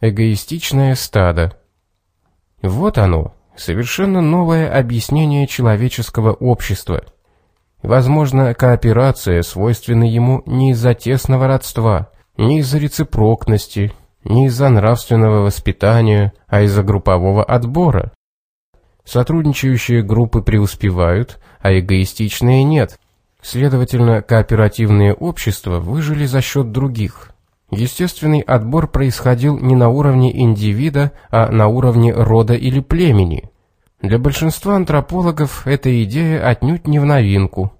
Эгоистичное стадо. Вот оно, совершенно новое объяснение человеческого общества. Возможно, кооперация свойственна ему не из-за тесного родства, не из-за рецепрокности, не из-за нравственного воспитания, а из-за группового отбора. Сотрудничающие группы преуспевают, а эгоистичные нет. Следовательно, кооперативные общества выжили за счет других. Естественный отбор происходил не на уровне индивида, а на уровне рода или племени. Для большинства антропологов эта идея отнюдь не в новинку.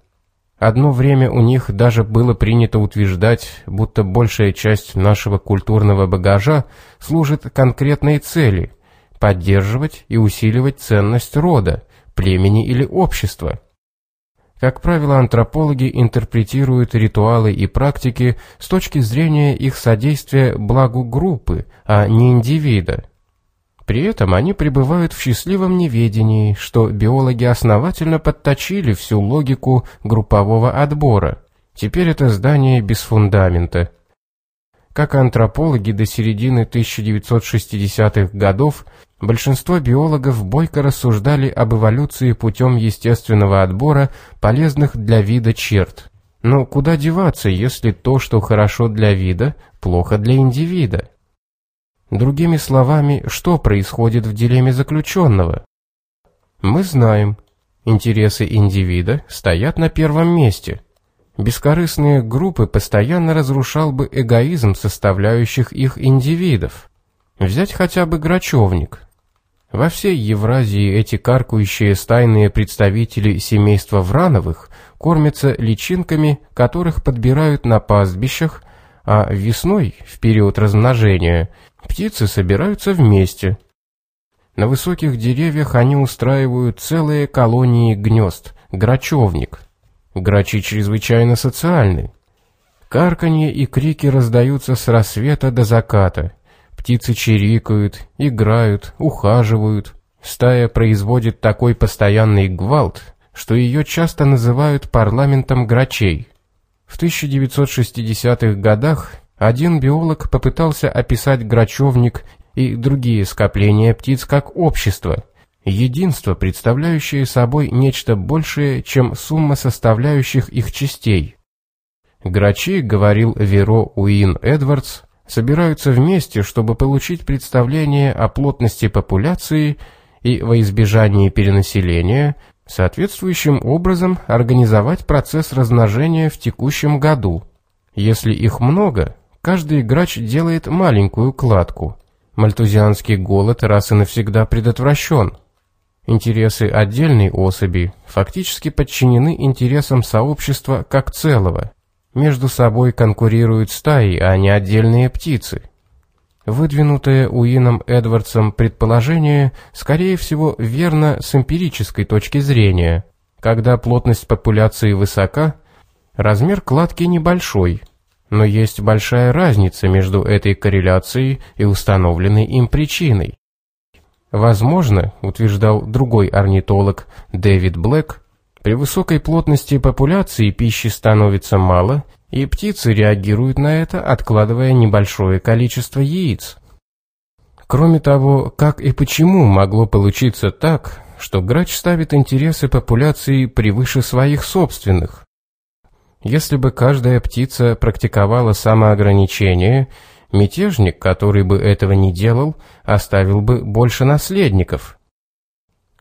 Одно время у них даже было принято утверждать, будто большая часть нашего культурного багажа служит конкретной цели – поддерживать и усиливать ценность рода, племени или общества. Как правило, антропологи интерпретируют ритуалы и практики с точки зрения их содействия благу группы, а не индивида. При этом они пребывают в счастливом неведении, что биологи основательно подточили всю логику группового отбора. Теперь это здание без фундамента. Как антропологи до середины 1960-х годов, большинство биологов бойко рассуждали об эволюции путем естественного отбора полезных для вида черт. Но куда деваться, если то, что хорошо для вида, плохо для индивида? Другими словами, что происходит в дилемме заключенного? Мы знаем, интересы индивида стоят на первом месте – Бескорыстные группы постоянно разрушал бы эгоизм составляющих их индивидов. Взять хотя бы Грачевник. Во всей Евразии эти каркающие стайные представители семейства Врановых кормятся личинками, которых подбирают на пастбищах, а весной, в период размножения, птицы собираются вместе. На высоких деревьях они устраивают целые колонии гнезд, грачевник – Грачи чрезвычайно социальны. Карканье и крики раздаются с рассвета до заката. Птицы чирикают, играют, ухаживают. Стая производит такой постоянный гвалт, что ее часто называют парламентом грачей. В 1960-х годах один биолог попытался описать грачевник и другие скопления птиц как общество – Единство, представляющее собой нечто большее, чем сумма составляющих их частей. Грачи, говорил Веро Уин Эдвардс, собираются вместе, чтобы получить представление о плотности популяции и во избежании перенаселения, соответствующим образом организовать процесс размножения в текущем году. Если их много, каждый грач делает маленькую кладку. Мальтузианский голод раз и навсегда предотвращен – Интересы отдельной особи фактически подчинены интересам сообщества как целого. Между собой конкурируют стаи, а не отдельные птицы. Выдвинутое Уином Эдвардсом предположение, скорее всего, верно с эмпирической точки зрения. Когда плотность популяции высока, размер кладки небольшой, но есть большая разница между этой корреляцией и установленной им причиной. Возможно, утверждал другой орнитолог Дэвид Блэк, при высокой плотности популяции пищи становится мало, и птицы реагируют на это, откладывая небольшое количество яиц. Кроме того, как и почему могло получиться так, что грач ставит интересы популяции превыше своих собственных? Если бы каждая птица практиковала самоограничение Мятежник, который бы этого не делал, оставил бы больше наследников.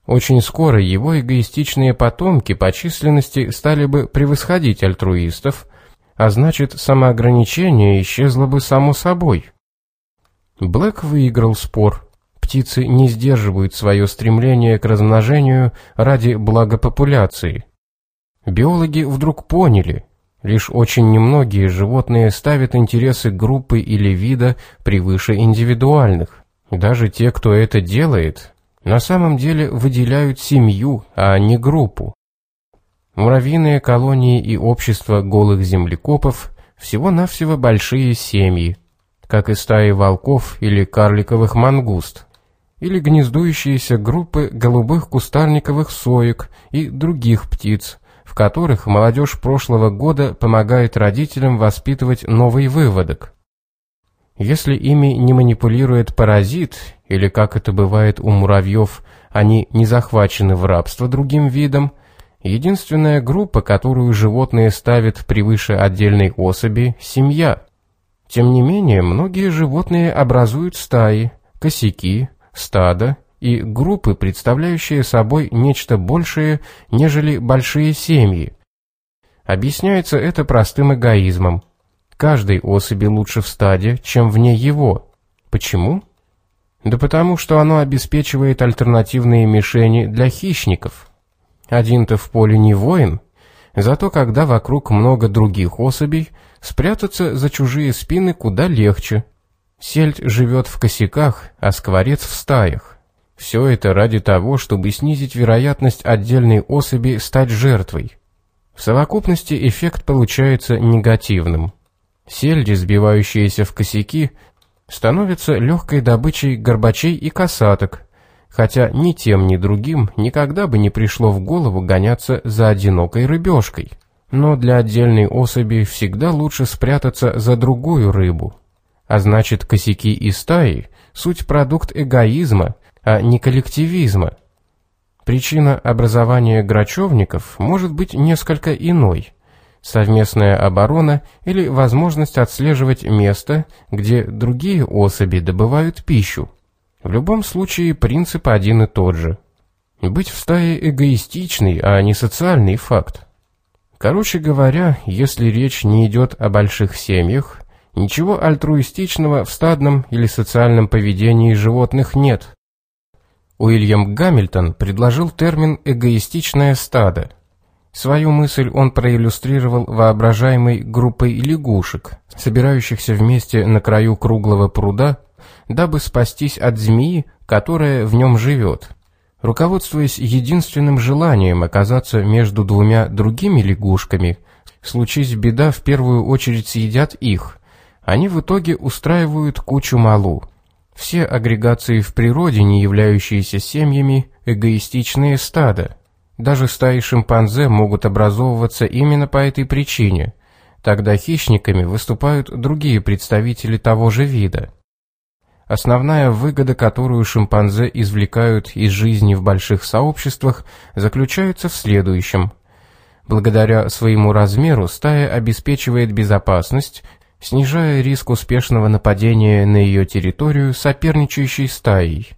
Очень скоро его эгоистичные потомки по численности стали бы превосходить альтруистов, а значит, самоограничение исчезло бы само собой. Блэк выиграл спор. Птицы не сдерживают свое стремление к размножению ради блага популяции. Биологи вдруг поняли, Лишь очень немногие животные ставят интересы группы или вида превыше индивидуальных. Даже те, кто это делает, на самом деле выделяют семью, а не группу. Муравьиные колонии и общества голых землекопов всего-навсего большие семьи, как и стаи волков или карликовых мангуст, или гнездующиеся группы голубых кустарниковых соек и других птиц, в которых молодежь прошлого года помогает родителям воспитывать новый выводок. Если ими не манипулирует паразит, или, как это бывает у муравьев, они не захвачены в рабство другим видом, единственная группа, которую животные ставят превыше отдельной особи – семья. Тем не менее, многие животные образуют стаи, косяки, стада и группы, представляющие собой нечто большее, нежели большие семьи. Объясняется это простым эгоизмом. Каждой особи лучше в стаде, чем вне его. Почему? Да потому что оно обеспечивает альтернативные мишени для хищников. Один-то в поле не воин, зато когда вокруг много других особей, спрятаться за чужие спины куда легче. Сельдь живет в косяках, а скворец в стаях. Все это ради того, чтобы снизить вероятность отдельной особи стать жертвой. В совокупности эффект получается негативным. Сельди, сбивающиеся в косяки, становятся легкой добычей горбачей и касаток, хотя ни тем, ни другим никогда бы не пришло в голову гоняться за одинокой рыбешкой. Но для отдельной особи всегда лучше спрятаться за другую рыбу. А значит, косяки и стаи – суть продукт эгоизма – а не коллективизма. Причина образования грачевников может быть несколько иной. Совместная оборона или возможность отслеживать место, где другие особи добывают пищу. В любом случае принцип один и тот же. Быть в стае эгоистичный, а не социальный факт. Короче говоря, если речь не идет о больших семьях, ничего альтруистичного в стадном или социальном поведении животных нет. Уильям Гамильтон предложил термин «эгоистичное стадо». Свою мысль он проиллюстрировал воображаемой группой лягушек, собирающихся вместе на краю круглого пруда, дабы спастись от змеи, которая в нем живет. Руководствуясь единственным желанием оказаться между двумя другими лягушками, случись беда, в первую очередь съедят их, они в итоге устраивают кучу малу. Все агрегации в природе, не являющиеся семьями, эгоистичные стада. Даже стаи шимпанзе могут образовываться именно по этой причине. Тогда хищниками выступают другие представители того же вида. Основная выгода, которую шимпанзе извлекают из жизни в больших сообществах, заключается в следующем. Благодаря своему размеру стая обеспечивает безопасность снижая риск успешного нападения на ее территорию соперничающей стаей.